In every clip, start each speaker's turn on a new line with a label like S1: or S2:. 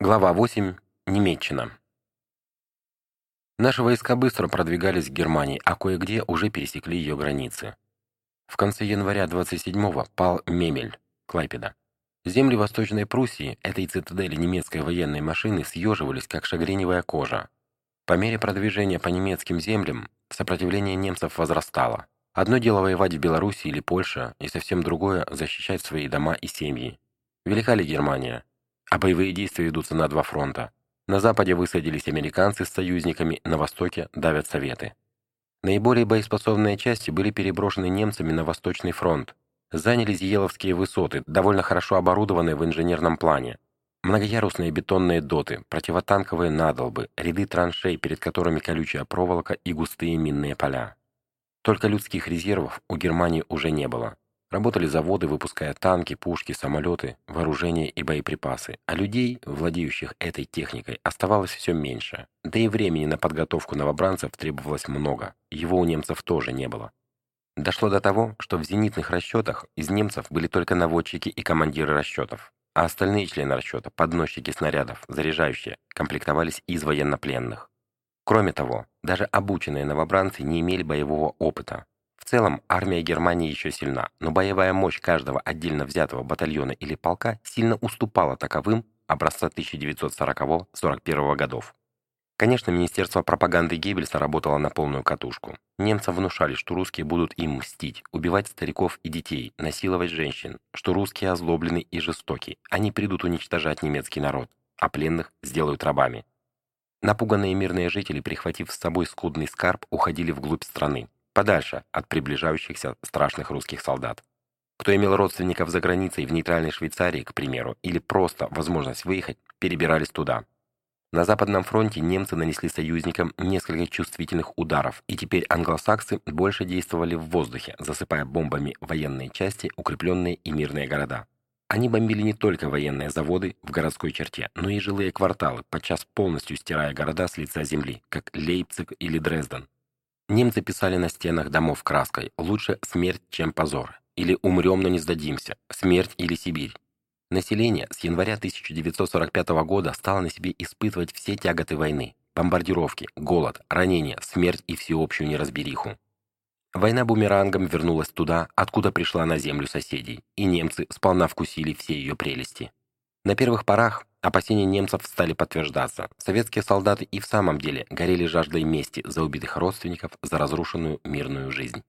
S1: Глава 8. Немеччина. Наши войска быстро продвигались к Германии, а кое-где уже пересекли ее границы. В конце января 27-го пал Мемель, Клайпеда. Земли Восточной Пруссии, этой цитадели немецкой военной машины, съеживались, как шагреневая кожа. По мере продвижения по немецким землям сопротивление немцев возрастало. Одно дело воевать в Беларуси или Польше, и совсем другое – защищать свои дома и семьи. Велика ли Германия? А боевые действия ведутся на два фронта. На западе высадились американцы с союзниками, на востоке давят советы. Наиболее боеспособные части были переброшены немцами на Восточный фронт. Заняли Зиеловские высоты, довольно хорошо оборудованные в инженерном плане. Многоярусные бетонные доты, противотанковые надолбы, ряды траншей, перед которыми колючая проволока и густые минные поля. Только людских резервов у Германии уже не было. Работали заводы, выпуская танки, пушки, самолеты, вооружение и боеприпасы, а людей, владеющих этой техникой, оставалось все меньше. Да и времени на подготовку новобранцев требовалось много, его у немцев тоже не было. Дошло до того, что в зенитных расчетах из немцев были только наводчики и командиры расчетов, а остальные члены расчета, подносчики снарядов, заряжающие, комплектовались из военнопленных. Кроме того, даже обученные новобранцы не имели боевого опыта, целом, армия Германии еще сильна, но боевая мощь каждого отдельно взятого батальона или полка сильно уступала таковым образца 1940-41 годов. Конечно, Министерство пропаганды Геббельса работало на полную катушку. Немцам внушали, что русские будут им мстить, убивать стариков и детей, насиловать женщин, что русские озлоблены и жестоки, они придут уничтожать немецкий народ, а пленных сделают рабами. Напуганные мирные жители, прихватив с собой скудный скарб, уходили вглубь страны подальше от приближающихся страшных русских солдат. Кто имел родственников за границей в нейтральной Швейцарии, к примеру, или просто возможность выехать, перебирались туда. На Западном фронте немцы нанесли союзникам несколько чувствительных ударов, и теперь англосаксы больше действовали в воздухе, засыпая бомбами военные части, укрепленные и мирные города. Они бомбили не только военные заводы в городской черте, но и жилые кварталы, подчас полностью стирая города с лица земли, как Лейпциг или Дрезден. Немцы писали на стенах домов краской «Лучше смерть, чем позор» или «Умрем, но не сдадимся», «Смерть или Сибирь». Население с января 1945 года стало на себе испытывать все тяготы войны, бомбардировки, голод, ранения, смерть и всеобщую неразбериху. Война бумерангом вернулась туда, откуда пришла на землю соседей, и немцы сполна вкусили все ее прелести. На первых порах опасения немцев стали подтверждаться. Советские солдаты и в самом деле горели жаждой мести за убитых родственников, за разрушенную мирную жизнь.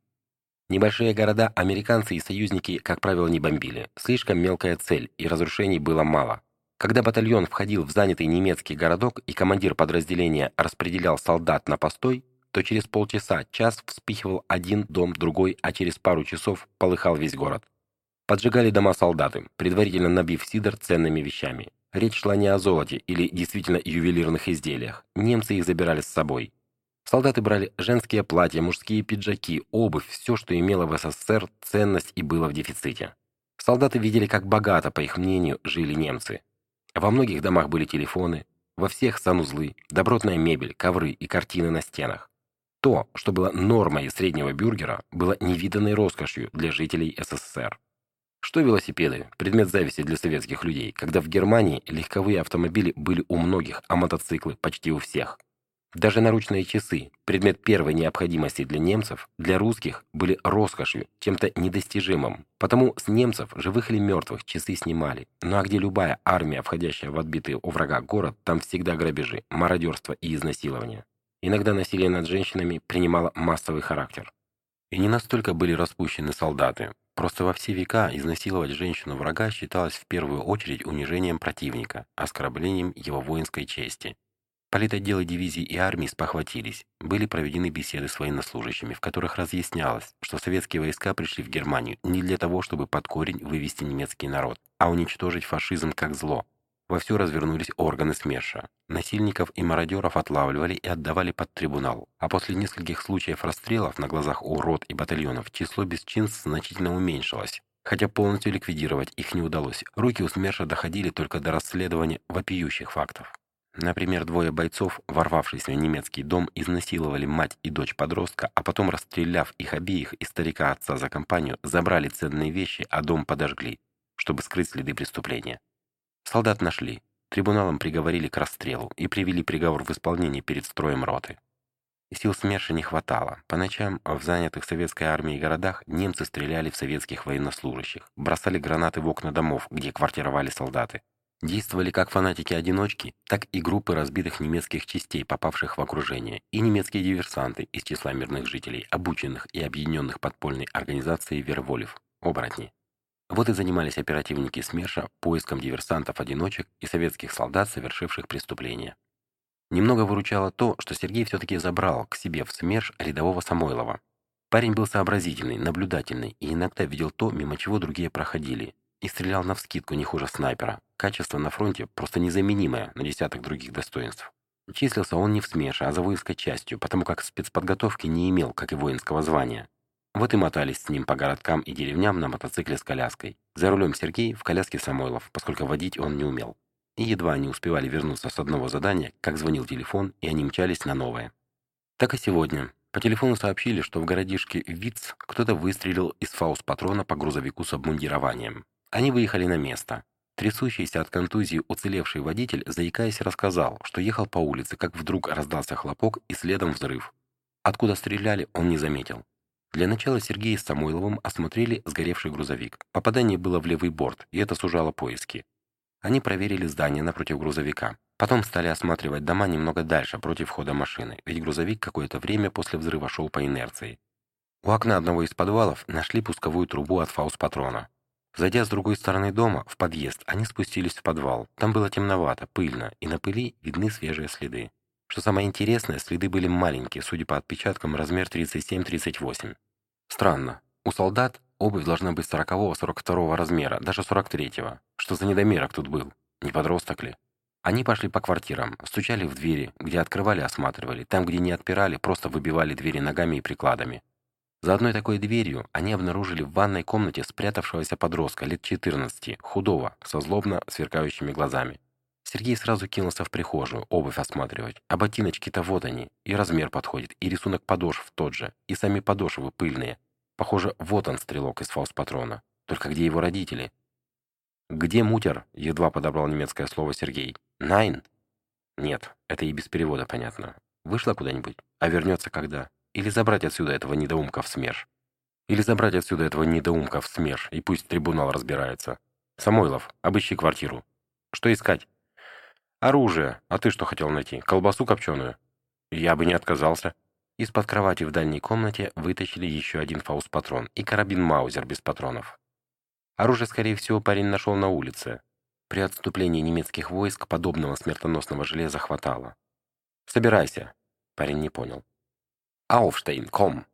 S1: Небольшие города американцы и союзники, как правило, не бомбили. Слишком мелкая цель, и разрушений было мало. Когда батальон входил в занятый немецкий городок и командир подразделения распределял солдат на постой, то через полчаса, час вспихивал один дом, другой, а через пару часов полыхал весь город. Поджигали дома солдаты, предварительно набив сидор ценными вещами. Речь шла не о золоте или действительно ювелирных изделиях. Немцы их забирали с собой. Солдаты брали женские платья, мужские пиджаки, обувь, все, что имело в СССР ценность и было в дефиците. Солдаты видели, как богато, по их мнению, жили немцы. Во многих домах были телефоны, во всех санузлы, добротная мебель, ковры и картины на стенах. То, что было нормой среднего бюргера, было невиданной роскошью для жителей СССР. Что велосипеды? Предмет зависти для советских людей, когда в Германии легковые автомобили были у многих, а мотоциклы почти у всех. Даже наручные часы, предмет первой необходимости для немцев, для русских были роскошью, чем-то недостижимым. Потому с немцев, живых или мертвых, часы снимали. Ну а где любая армия, входящая в отбитый у врага город, там всегда грабежи, мародерство и изнасилование. Иногда насилие над женщинами принимало массовый характер. И не настолько были распущены солдаты. Просто во все века изнасиловать женщину врага считалось в первую очередь унижением противника, оскорблением его воинской чести. Политотделы дивизий и армий спохватились. Были проведены беседы с военнослужащими, в которых разъяснялось, что советские войска пришли в Германию не для того, чтобы под корень вывести немецкий народ, а уничтожить фашизм как зло, Вовсю развернулись органы СМЕРШа. Насильников и мародеров отлавливали и отдавали под трибунал. А после нескольких случаев расстрелов на глазах у рот и батальонов число бесчинств значительно уменьшилось. Хотя полностью ликвидировать их не удалось. Руки у СМЕРШа доходили только до расследования вопиющих фактов. Например, двое бойцов, ворвавшись в немецкий дом, изнасиловали мать и дочь подростка, а потом, расстреляв их обеих и старика отца за компанию, забрали ценные вещи, а дом подожгли, чтобы скрыть следы преступления. Солдат нашли. Трибуналом приговорили к расстрелу и привели приговор в исполнение перед строем роты. Сил СМЕРШа не хватало. По ночам в занятых советской армией городах немцы стреляли в советских военнослужащих, бросали гранаты в окна домов, где квартировали солдаты. Действовали как фанатики-одиночки, так и группы разбитых немецких частей, попавших в окружение, и немецкие диверсанты из числа мирных жителей, обученных и объединенных подпольной организацией Верволев, оборотни. Вот и занимались оперативники СМЕРШа поиском диверсантов-одиночек и советских солдат, совершивших преступления. Немного выручало то, что Сергей все-таки забрал к себе в СМЕРШ рядового Самойлова. Парень был сообразительный, наблюдательный и иногда видел то, мимо чего другие проходили, и стрелял навскидку не хуже снайпера. Качество на фронте просто незаменимое на десяток других достоинств. Числился он не в СМЕРШе, а за воинской частью, потому как спецподготовки не имел, как и воинского звания. Вот и мотались с ним по городкам и деревням на мотоцикле с коляской. За рулем Сергей, в коляске Самойлов, поскольку водить он не умел. И едва они успевали вернуться с одного задания, как звонил телефон, и они мчались на новое. Так и сегодня. По телефону сообщили, что в городишке Виц кто-то выстрелил из фаус-патрона по грузовику с обмундированием. Они выехали на место. Трясущийся от контузии уцелевший водитель, заикаясь, рассказал, что ехал по улице, как вдруг раздался хлопок и следом взрыв. Откуда стреляли, он не заметил. Для начала Сергей с Самойловым осмотрели сгоревший грузовик. Попадание было в левый борт, и это сужало поиски. Они проверили здание напротив грузовика. Потом стали осматривать дома немного дальше, против входа машины, ведь грузовик какое-то время после взрыва шел по инерции. У окна одного из подвалов нашли пусковую трубу от фаус-патрона. Зайдя с другой стороны дома, в подъезд, они спустились в подвал. Там было темновато, пыльно, и на пыли видны свежие следы. Что самое интересное, следы были маленькие, судя по отпечаткам, размер 37-38. Странно. У солдат Обувь должна быть 40-42 размера, даже 43-го. Что за недомерок тут был? Не подросток ли? Они пошли по квартирам, стучали в двери, где открывали, осматривали. Там, где не отпирали, просто выбивали двери ногами и прикладами. За одной такой дверью они обнаружили в ванной комнате спрятавшегося подростка лет 14, худого, со злобно сверкающими глазами. Сергей сразу кинулся в прихожую, обувь осматривать. А ботиночки-то вот они, и размер подходит, и рисунок подошв тот же, и сами подошвы пыльные, Похоже, вот он, стрелок из фаус-патрона. Только где его родители? «Где мутер?» — едва подобрал немецкое слово Сергей. «Найн?» «Нет, это и без перевода понятно. Вышла куда-нибудь? А вернется когда? Или забрать отсюда этого недоумка в СМЕРШ? Или забрать отсюда этого недоумка в СМЕРШ, и пусть трибунал разбирается. Самойлов, обыщи квартиру. Что искать?» «Оружие. А ты что хотел найти? Колбасу копченую?» «Я бы не отказался». Из-под кровати в дальней комнате вытащили еще один фаустпатрон и карабин Маузер без патронов. Оружие, скорее всего, парень нашел на улице. При отступлении немецких войск подобного смертоносного железа хватало. «Собирайся!» Парень не понял. «Ауфштейн, ком!»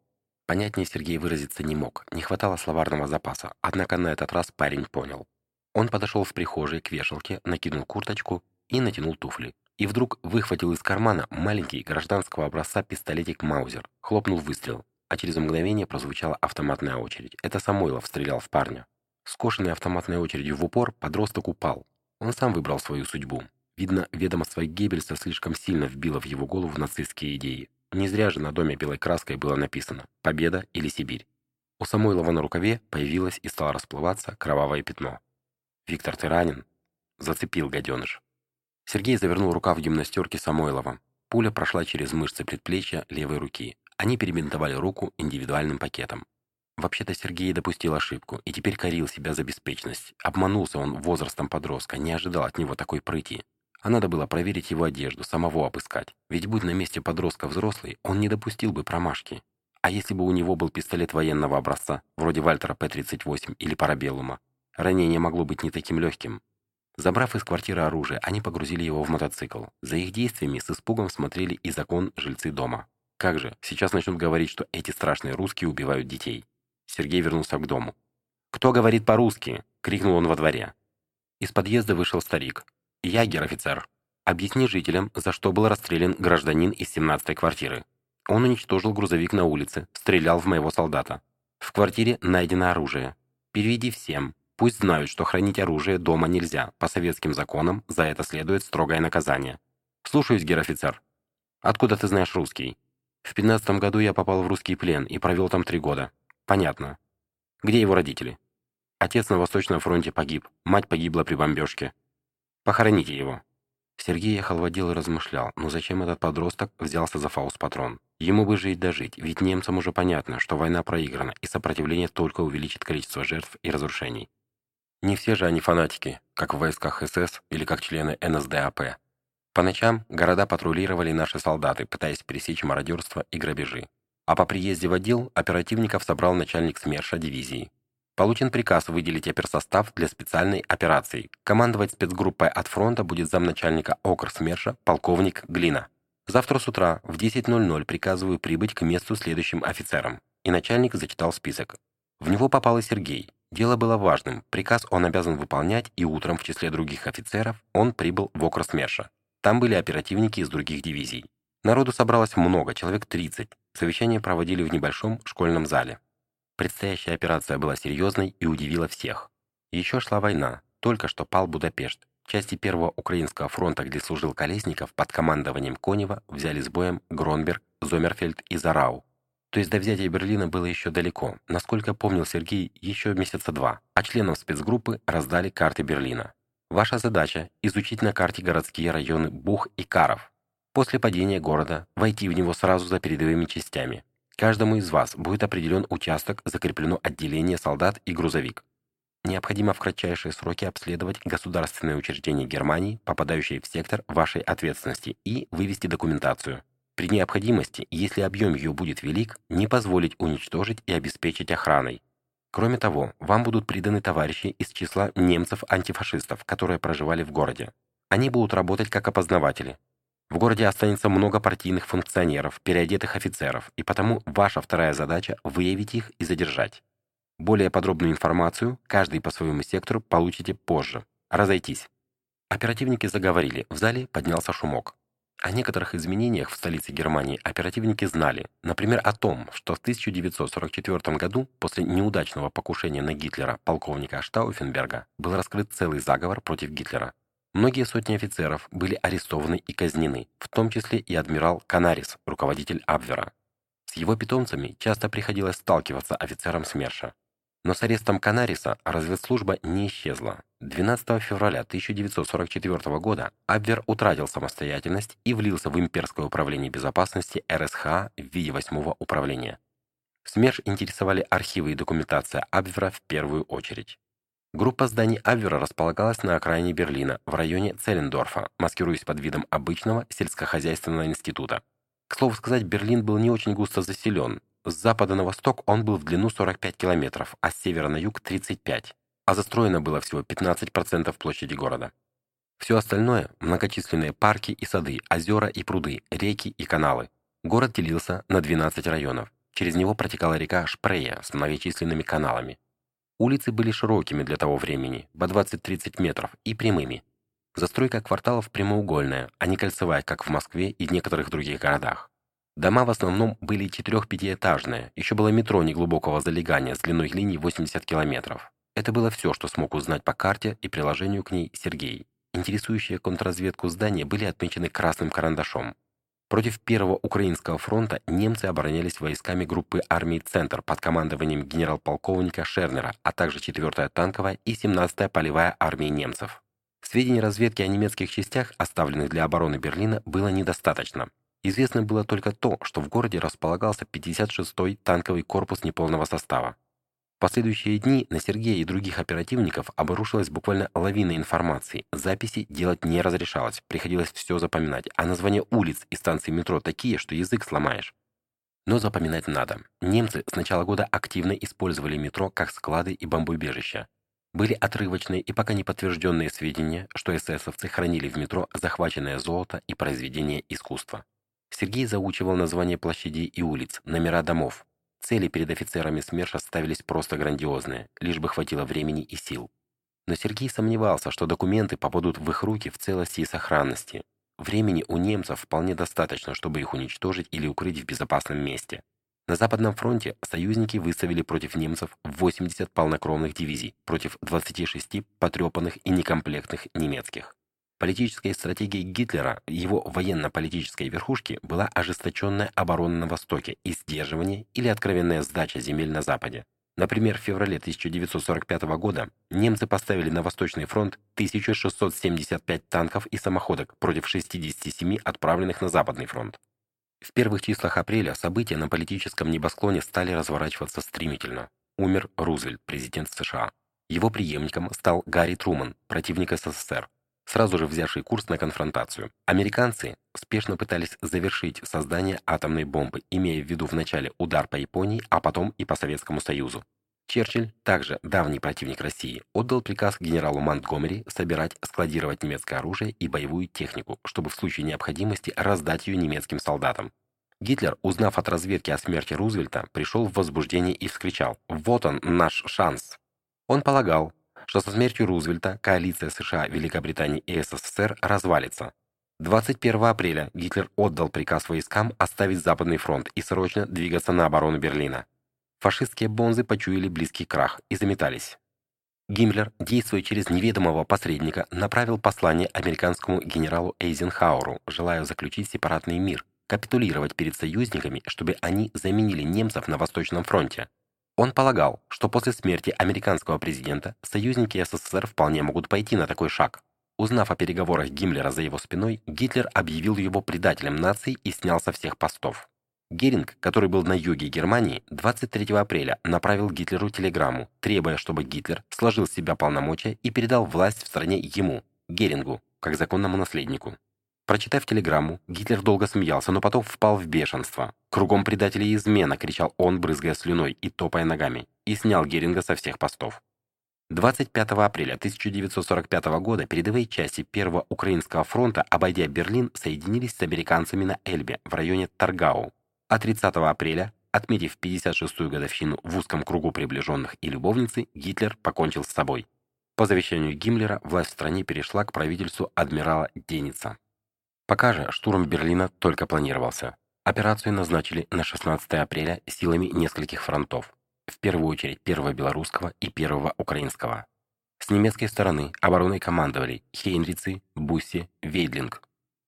S1: Понятнее Сергей выразиться не мог, не хватало словарного запаса, однако на этот раз парень понял. Он подошел в прихожей к вешалке, накинул курточку и натянул туфли. И вдруг выхватил из кармана маленький гражданского образца пистолетик Маузер. Хлопнул выстрел, а через мгновение прозвучала автоматная очередь. Это Самойлов стрелял в парня. Скошенный автоматной очередью в упор, подросток упал. Он сам выбрал свою судьбу. Видно, ведомство Геббельса слишком сильно вбило в его голову нацистские идеи. Не зря же на доме белой краской было написано «Победа или Сибирь». У Самойлова на рукаве появилось и стало расплываться кровавое пятно. «Виктор, ты ранен?» Зацепил гаденыш. Сергей завернул рукав гимнастерки Самойлова. Пуля прошла через мышцы предплечья левой руки. Они перебинтовали руку индивидуальным пакетом. Вообще-то Сергей допустил ошибку и теперь корил себя за беспечность. Обманулся он возрастом подростка, не ожидал от него такой прыти. А надо было проверить его одежду, самого обыскать. Ведь будь на месте подростка взрослый, он не допустил бы промашки. А если бы у него был пистолет военного образца, вроде Вальтера П-38 или Парабеллума, ранение могло быть не таким легким. Забрав из квартиры оружие, они погрузили его в мотоцикл. За их действиями с испугом смотрели и закон жильцы дома. Как же, сейчас начнут говорить, что эти страшные русские убивают детей. Сергей вернулся к дому. «Кто говорит по-русски?» — крикнул он во дворе. Из подъезда вышел старик. «Я гер-офицер. Объясни жителям, за что был расстрелян гражданин из 17-й квартиры. Он уничтожил грузовик на улице, стрелял в моего солдата. В квартире найдено оружие. Переведи всем, Пусть знают, что хранить оружие дома нельзя. По советским законам за это следует строгое наказание. Слушаюсь, гер-офицер. Откуда ты знаешь русский? В пятнадцатом году я попал в русский плен и провел там три года. Понятно. Где его родители? Отец на Восточном фронте погиб, мать погибла при бомбежке. Похороните его». Сергей ехал и размышлял, ну зачем этот подросток взялся за фаустпатрон? Ему бы жить дожить, ведь немцам уже понятно, что война проиграна, и сопротивление только увеличит количество жертв и разрушений. Не все же они фанатики, как в войсках СС или как члены НСДАП. По ночам города патрулировали наши солдаты, пытаясь пресечь мародерство и грабежи. А по приезде в отдел оперативников собрал начальник СМЕРШа дивизии. Получен приказ выделить оперсостав для специальной операции. Командовать спецгруппой от фронта будет замначальника ОКР СМЕРШа полковник Глина. Завтра с утра в 10.00 приказываю прибыть к месту следующим офицерам. И начальник зачитал список. В него попал и Сергей. Дело было важным, приказ он обязан выполнять, и утром в числе других офицеров он прибыл в окр СМЕРШа. Там были оперативники из других дивизий. Народу собралось много, человек 30. Совещание проводили в небольшом школьном зале. Предстоящая операция была серьезной и удивила всех. Еще шла война, только что пал Будапешт. Части Первого Украинского фронта, где служил Колесников, под командованием Конева взяли с боем Гронберг, Зомерфельд и Зарау. То есть до взятия Берлина было еще далеко, насколько помнил Сергей, еще месяца два, а членам спецгруппы раздали карты Берлина. Ваша задача – изучить на карте городские районы Бух и Каров. После падения города войти в него сразу за передовыми частями, Каждому из вас будет определен участок, закреплено отделение солдат и грузовик. Необходимо в кратчайшие сроки обследовать государственные учреждения Германии, попадающие в сектор вашей ответственности, и вывести документацию. При необходимости, если объем ее будет велик, не позволить уничтожить и обеспечить охраной. Кроме того, вам будут приданы товарищи из числа немцев-антифашистов, которые проживали в городе. Они будут работать как опознаватели, в городе останется много партийных функционеров, переодетых офицеров, и потому ваша вторая задача – выявить их и задержать. Более подробную информацию, каждый по своему сектору, получите позже. Разойтись. Оперативники заговорили, в зале поднялся шумок. О некоторых изменениях в столице Германии оперативники знали, например, о том, что в 1944 году после неудачного покушения на Гитлера полковника Штауфенберга был раскрыт целый заговор против Гитлера. Многие сотни офицеров были арестованы и казнены, в том числе и адмирал Канарис, руководитель Абвера. С его питомцами часто приходилось сталкиваться офицерам СМЕРШа. Но с арестом Канариса разведслужба не исчезла. 12 февраля 1944 года Абвер утратил самостоятельность и влился в Имперское управление безопасности РСХ в виде восьмого управления. СМЕРШ интересовали архивы и документация Абвера в первую очередь. Группа зданий Абвера располагалась на окраине Берлина, в районе Целлендорфа, маскируясь под видом обычного сельскохозяйственного института. К слову сказать, Берлин был не очень густо заселен. С запада на восток он был в длину 45 километров, а с севера на юг 35, а застроено было всего 15% площади города. Все остальное – многочисленные парки и сады, озера и пруды, реки и каналы. Город делился на 12 районов. Через него протекала река Шпрея с многочисленными каналами. Улицы были широкими для того времени, по 20-30 метров, и прямыми. Застройка кварталов прямоугольная, а не кольцевая, как в Москве и в некоторых других городах. Дома в основном были 4-5-этажные, еще было метро неглубокого залегания с длиной линии 80 километров. Это было все, что смог узнать по карте и приложению к ней Сергей. Интересующие контрразведку здания были отмечены красным карандашом. Против Первого Украинского фронта немцы оборонялись войсками группы армий «Центр» под командованием генерал-полковника Шернера, а также 4-я танковая и 17-я полевая армии немцев. Сведений разведки о немецких частях, оставленных для обороны Берлина, было недостаточно. Известно было только то, что в городе располагался 56-й танковый корпус неполного состава последующие дни на Сергея и других оперативников обрушилась буквально лавина информации. Записи делать не разрешалось, приходилось все запоминать, а названия улиц и станций метро такие, что язык сломаешь. Но запоминать надо. Немцы с начала года активно использовали метро как склады и бомбоубежища. Были отрывочные и пока не подтвержденные сведения, что эсэсовцы хранили в метро захваченное золото и произведения искусства. Сергей заучивал названия площадей и улиц, номера домов, Цели перед офицерами СМЕРШа ставились просто грандиозные, лишь бы хватило времени и сил. Но Сергей сомневался, что документы попадут в их руки в целости и сохранности. Времени у немцев вполне достаточно, чтобы их уничтожить или укрыть в безопасном месте. На Западном фронте союзники выставили против немцев 80 полнокровных дивизий против 26 потрепанных и некомплектных немецких. Политической стратегией Гитлера, его военно-политической верхушки, была ожесточенная оборона на Востоке и сдерживание или откровенная сдача земель на Западе. Например, в феврале 1945 года немцы поставили на Восточный фронт 1675 танков и самоходок против 67 отправленных на Западный фронт. В первых числах апреля события на политическом небосклоне стали разворачиваться стремительно. Умер Рузвельт, президент США. Его преемником стал Гарри Труман, противник СССР, сразу же взявший курс на конфронтацию. Американцы спешно пытались завершить создание атомной бомбы, имея в виду вначале удар по Японии, а потом и по Советскому Союзу. Черчилль, также давний противник России, отдал приказ генералу Монтгомери собирать, складировать немецкое оружие и боевую технику, чтобы в случае необходимости раздать ее немецким солдатам. Гитлер, узнав от разведки о смерти Рузвельта, пришел в возбуждение и вскричал «Вот он, наш шанс!». Он полагал, что со смертью Рузвельта коалиция США, Великобритании и СССР развалится. 21 апреля Гитлер отдал приказ войскам оставить Западный фронт и срочно двигаться на оборону Берлина. Фашистские бонзы почуяли близкий крах и заметались. Гиммлер, действуя через неведомого посредника, направил послание американскому генералу Эйзенхауэру, желая заключить сепаратный мир, капитулировать перед союзниками, чтобы они заменили немцев на Восточном фронте. Он полагал, что после смерти американского президента союзники СССР вполне могут пойти на такой шаг. Узнав о переговорах Гиммлера за его спиной, Гитлер объявил его предателем нации и снял со всех постов. Геринг, который был на юге Германии, 23 апреля направил Гитлеру телеграмму, требуя, чтобы Гитлер сложил с себя полномочия и передал власть в стране ему, Герингу, как законному наследнику. Прочитав телеграмму, Гитлер долго смеялся, но потом впал в бешенство. «Кругом предатели и измена!» — кричал он, брызгая слюной и топая ногами, и снял Геринга со всех постов. 25 апреля 1945 года передовые части Первого Украинского фронта, обойдя Берлин, соединились с американцами на Эльбе в районе Таргау. А 30 апреля, отметив 56-ю годовщину в узком кругу приближенных и любовницы, Гитлер покончил с собой. По завещанию Гиммлера власть в стране перешла к правительству адмирала Деница. Пока же штурм Берлина только планировался. Операцию назначили на 16 апреля силами нескольких фронтов, в первую очередь первого белорусского и первого украинского. С немецкой стороны обороной командовали Хейнрицы, Бусси, Вейдлинг.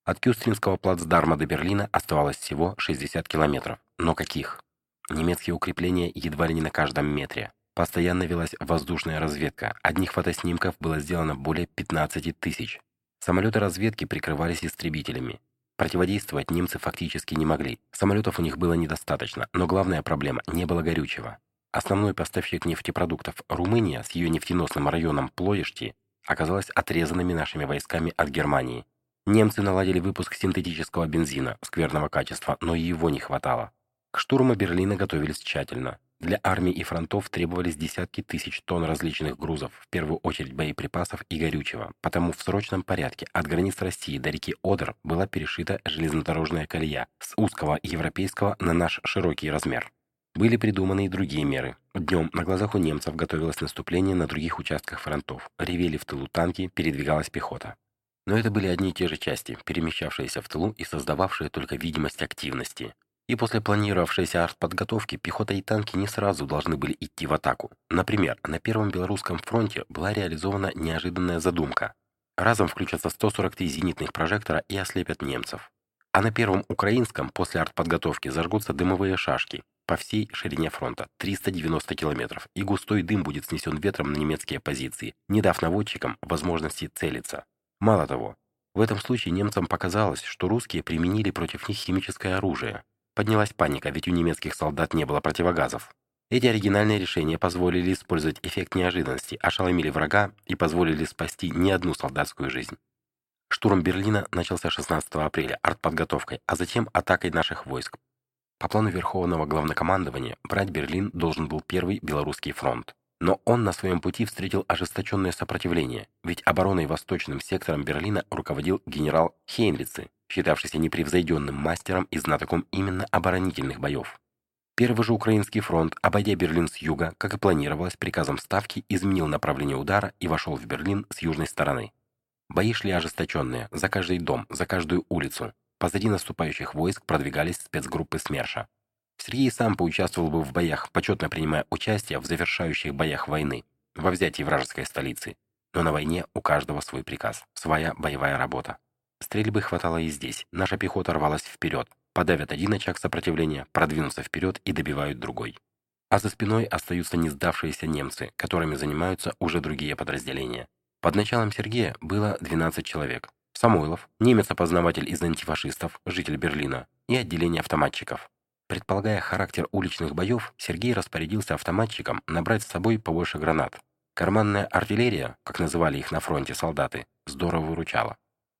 S1: От Кюстринского плацдарма до Берлина оставалось всего 60 километров. Но каких? Немецкие укрепления едва ли не на каждом метре. Постоянно велась воздушная разведка. Одних фотоснимков было сделано более 15 тысяч. Самолеты разведки прикрывались истребителями. Противодействовать немцы фактически не могли. Самолетов у них было недостаточно, но главная проблема – не было горючего. Основной поставщик нефтепродуктов Румыния с ее нефтеносным районом Плоешти оказалась отрезанными нашими войсками от Германии. Немцы наладили выпуск синтетического бензина скверного качества, но и его не хватало. К штурму Берлина готовились тщательно. Для армий и фронтов требовались десятки тысяч тонн различных грузов, в первую очередь боеприпасов и горючего, потому в срочном порядке от границ России до реки Одер была перешита железнодорожная колея с узкого европейского на наш широкий размер. Были придуманы и другие меры. Днем на глазах у немцев готовилось наступление на других участках фронтов, ревели в тылу танки, передвигалась пехота. Но это были одни и те же части, перемещавшиеся в тылу и создававшие только видимость активности. И после планировавшейся артподготовки пехота и танки не сразу должны были идти в атаку. Например, на Первом Белорусском фронте была реализована неожиданная задумка. Разом включатся 143 зенитных прожектора и ослепят немцев. А на Первом Украинском после артподготовки зажгутся дымовые шашки по всей ширине фронта 390 километров, и густой дым будет снесен ветром на немецкие позиции, не дав наводчикам возможности целиться. Мало того, в этом случае немцам показалось, что русские применили против них химическое оружие. Поднялась паника, ведь у немецких солдат не было противогазов. Эти оригинальные решения позволили использовать эффект неожиданности, ошеломили врага и позволили спасти не одну солдатскую жизнь. Штурм Берлина начался 16 апреля артподготовкой, а затем атакой наших войск. По плану Верховного Главнокомандования брать Берлин должен был Первый Белорусский фронт. Но он на своем пути встретил ожесточенное сопротивление, ведь обороной восточным сектором Берлина руководил генерал Хейнрицы, считавшийся непревзойденным мастером и знатоком именно оборонительных боев. Первый же Украинский фронт, обойдя Берлин с юга, как и планировалось приказом Ставки, изменил направление удара и вошел в Берлин с южной стороны. Бои шли ожесточенные, за каждый дом, за каждую улицу. Позади наступающих войск продвигались спецгруппы СМЕРШа. Сергей сам поучаствовал бы в боях, почетно принимая участие в завершающих боях войны, во взятии вражеской столицы. Но на войне у каждого свой приказ, своя боевая работа. Стрельбы хватало и здесь. Наша пехота рвалась вперед. Подавят один очаг сопротивления, продвинутся вперед и добивают другой. а за спиной остаются не сдавшиеся немцы, которыми занимаются уже другие подразделения. Под началом Сергея было 12 человек. Самойлов, немец-опознаватель из антифашистов, житель Берлина, и отделение автоматчиков. Предполагая характер уличных боев, Сергей распорядился автоматчикам набрать с собой побольше гранат. Карманная артиллерия, как называли их на фронте солдаты, здорово выручала.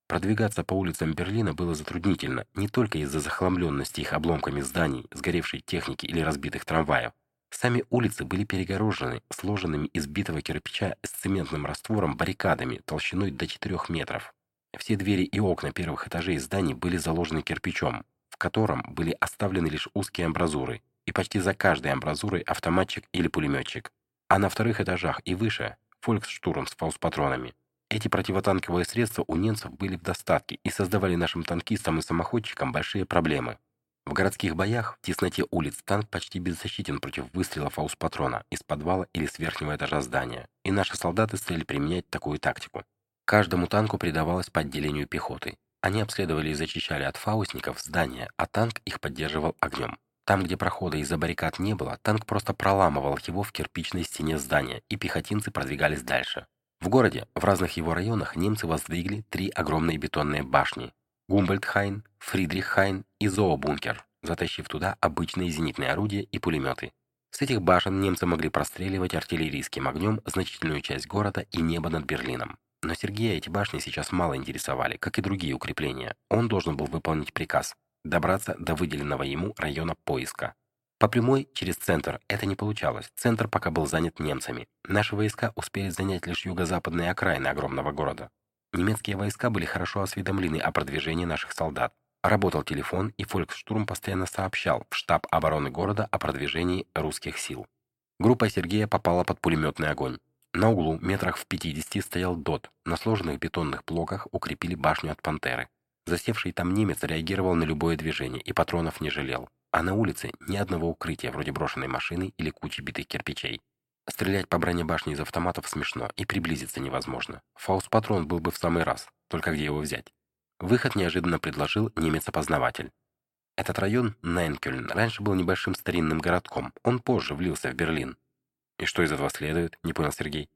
S1: Продвигаться по улицам Берлина было затруднительно не только из-за захламленности их обломками зданий, сгоревшей техники или разбитых трамваев. Сами улицы были перегорожены сложенными из битого кирпича с цементным раствором баррикадами толщиной до 4 метров. Все двери и окна первых этажей зданий были заложены кирпичом, в котором были оставлены лишь узкие амбразуры, и почти за каждой амбразурой автоматчик или пулеметчик. А на вторых этажах и выше – фольксштурм с фаустпатронами. Эти противотанковые средства у немцев были в достатке и создавали нашим танкистам и самоходчикам большие проблемы. В городских боях в тесноте улиц танк почти беззащитен против выстрелов фаустпатрона из подвала или с верхнего этажа здания, и наши солдаты стали применять такую тактику. Каждому танку придавалось по отделению пехоты. Они обследовали и зачищали от фаустников здания, а танк их поддерживал огнем. Там, где прохода из-за баррикад не было, танк просто проламывал его в кирпичной стене здания, и пехотинцы продвигались дальше. В городе, в разных его районах, немцы воздвигли три огромные бетонные башни – Гумбольдхайн, Фридриххайн и Зообункер, затащив туда обычные зенитные орудия и пулеметы. С этих башен немцы могли простреливать артиллерийским огнем значительную часть города и небо над Берлином. Но Сергея эти башни сейчас мало интересовали, как и другие укрепления. Он должен был выполнить приказ – добраться до выделенного ему района поиска. По прямой, через центр, это не получалось. Центр пока был занят немцами. Наши войска успели занять лишь юго-западные окраины огромного города. Немецкие войска были хорошо осведомлены о продвижении наших солдат. Работал телефон, и Фольксштурм постоянно сообщал в штаб обороны города о продвижении русских сил. Группа Сергея попала под пулеметный огонь. На углу, метрах в 50, стоял ДОТ. На сложенных бетонных блоках укрепили башню от «Пантеры». Засевший там немец реагировал на любое движение и патронов не жалел. А на улице ни одного укрытия, вроде брошенной машины или кучи битых кирпичей. Стрелять по бронебашне из автоматов смешно, и приблизиться невозможно. Фаустпатрон был бы в самый раз, только где его взять? Выход неожиданно предложил немец-опознаватель. Этот район, Найнкёльн, раньше был небольшим старинным городком, он позже влился в Берлин. «И что из этого следует?» — не понял Сергей.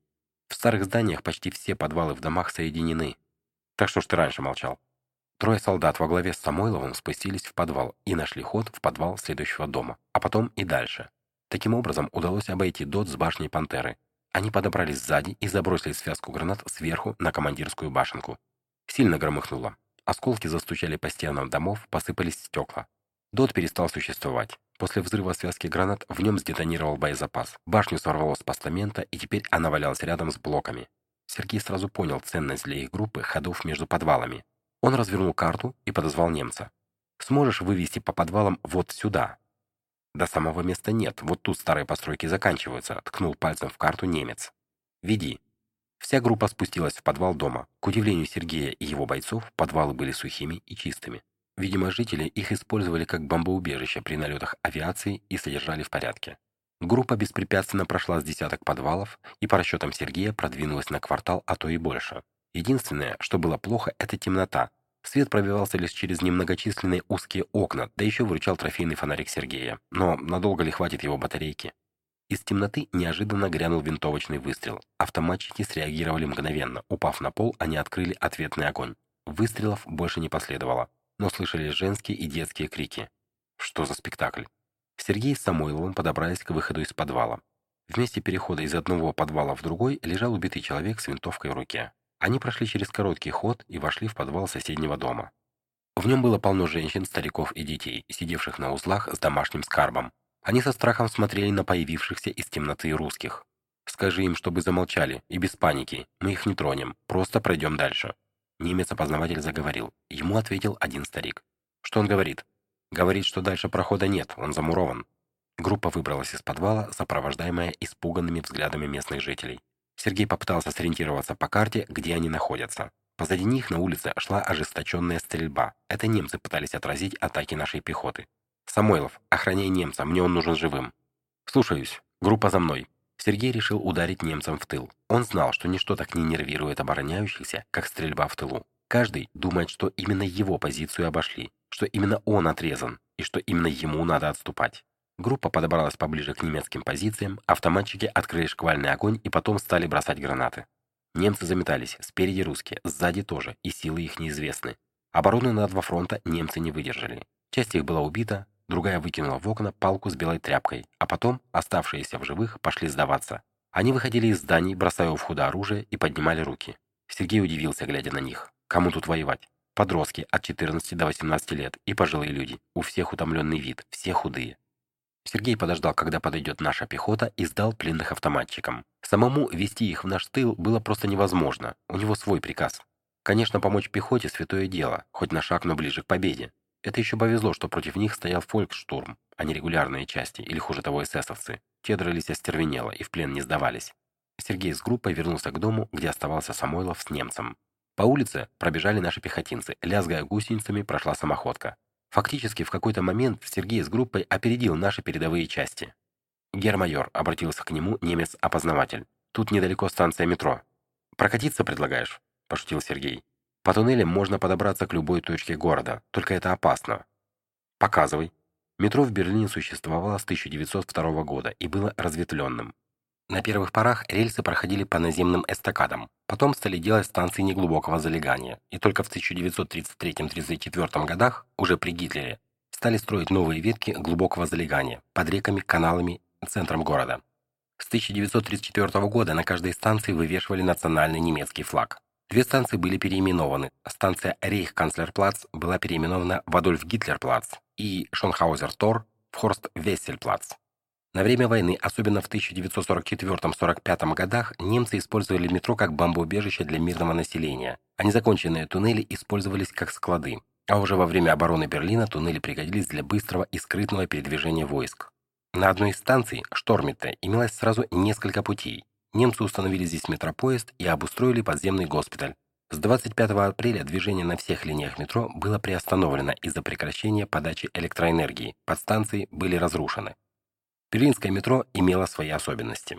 S1: «В старых зданиях почти все подвалы в домах соединены. Так что ж ты раньше молчал?» Трое солдат во главе с Самойловым спустились в подвал и нашли ход в подвал следующего дома, а потом и дальше. Таким образом, удалось обойти ДОТ с башней «Пантеры». Они подобрались сзади и забросили связку гранат сверху на командирскую башенку. Сильно громыхнуло. Осколки застучали по стенам домов, посыпались стекла. ДОТ перестал существовать. После взрыва связки гранат в нем сдетонировал боезапас. Башню сорвало с постамента, и теперь она валялась рядом с блоками. Сергей сразу понял ценность для их группы ходов между подвалами. Он развернул карту и подозвал немца. «Сможешь вывести по подвалам вот сюда?» «До самого места нет, вот тут старые постройки заканчиваются», ткнул пальцем в карту немец. «Веди». Вся группа спустилась в подвал дома. К удивлению Сергея и его бойцов, подвалы были сухими и чистыми. Видимо, жители их использовали как бомбоубежище при налетах авиации и содержали в порядке. Группа беспрепятственно прошла с десяток подвалов и по расчетам Сергея продвинулась на квартал, а то и больше. Единственное, что было плохо, это темнота. Свет пробивался лишь через немногочисленные узкие окна, да еще выручал трофейный фонарик Сергея. Но надолго ли хватит его батарейки? Из темноты неожиданно грянул винтовочный выстрел. Автоматчики среагировали мгновенно. Упав на пол, они открыли ответный огонь. Выстрелов больше не последовало, но слышали женские и детские крики. Что за спектакль? Сергей с Самойловым подобрались к выходу из подвала. В месте перехода из одного подвала в другой лежал убитый человек с винтовкой в руке. Они прошли через короткий ход и вошли в подвал соседнего дома. В нем было полно женщин, стариков и детей, сидевших на узлах с домашним скарбом. Они со страхом смотрели на появившихся из темноты русских. «Скажи им, чтобы замолчали, и без паники. Мы их не тронем, просто пройдем дальше». Немец-опознаватель заговорил. Ему ответил один старик. «Что он говорит?» «Говорит, что дальше прохода нет, он замурован». Группа выбралась из подвала, сопровождаемая испуганными взглядами местных жителей. Сергей попытался сориентироваться по карте, где они находятся. Позади них на улице шла ожесточенная стрельба. Это немцы пытались отразить атаки нашей пехоты. «Самойлов, охраняй немца, мне он нужен живым». «Слушаюсь. Группа за мной». Сергей решил ударить немцам в тыл. Он знал, что ничто так не нервирует обороняющихся, как стрельба в тылу. Каждый думает, что именно его позицию обошли, что именно он отрезан, и что именно ему надо отступать. Группа подобралась поближе к немецким позициям, автоматчики открыли шквальный огонь и потом стали бросать гранаты. Немцы заметались, спереди русские, сзади тоже, и силы их неизвестны. Обороны на два фронта немцы не выдержали. Часть их была убита, другая выкинула в окна палку с белой тряпкой, а потом, оставшиеся в живых, пошли сдаваться. Они выходили из зданий, бросая в худо оружие и поднимали руки. Сергей удивился, глядя на них. Кому тут воевать? Подростки от 14 до 18 лет и пожилые люди. У всех утомленный вид, все худые. Сергей подождал, когда подойдет наша пехота, и сдал пленных автоматчикам. Самому вести их в наш тыл было просто невозможно, у него свой приказ. Конечно, помочь пехоте – святое дело, хоть на шаг, но ближе к победе. Это еще повезло, что против них стоял фолькштурм, а не регулярные части, или хуже того, эсэсовцы. Те дрались остервенело и в плен не сдавались. Сергей с группой вернулся к дому, где оставался Самойлов с немцем. По улице пробежали наши пехотинцы, лязгая гусеницами прошла самоходка. Фактически, в какой-то момент Сергей с группой опередил наши передовые части. «Гермайор», — обратился к нему немец-опознаватель. «Тут недалеко станция метро». «Прокатиться предлагаешь?» — пошутил Сергей. «По туннелям можно подобраться к любой точке города, только это опасно». «Показывай». Метро в Берлине существовало с 1902 года и было разветвленным. На первых порах рельсы проходили по наземным эстакадам, потом стали делать станции неглубокого залегания, и только в 1933-34 годах, уже при Гитлере, стали строить новые ветки глубокого залегания под реками, каналами, центром города. С 1934 года на каждой станции вывешивали национальный немецкий флаг. Две станции были переименованы. Станция Рейхканцлерплац была переименована в Адольф Гитлерплац и Шонхаузер-Тор в Хорст-Вессельплац. На время войны, особенно в 1944-45 годах, немцы использовали метро как бомбоубежище для мирного населения, а незаконченные туннели использовались как склады. А уже во время обороны Берлина туннели пригодились для быстрого и скрытного передвижения войск. На одной из станций, Штормите, имелось сразу несколько путей. Немцы установили здесь метропоезд и обустроили подземный госпиталь. С 25 апреля движение на всех линиях метро было приостановлено из-за прекращения подачи электроэнергии. Подстанции были разрушены. Берлинское метро имело свои особенности.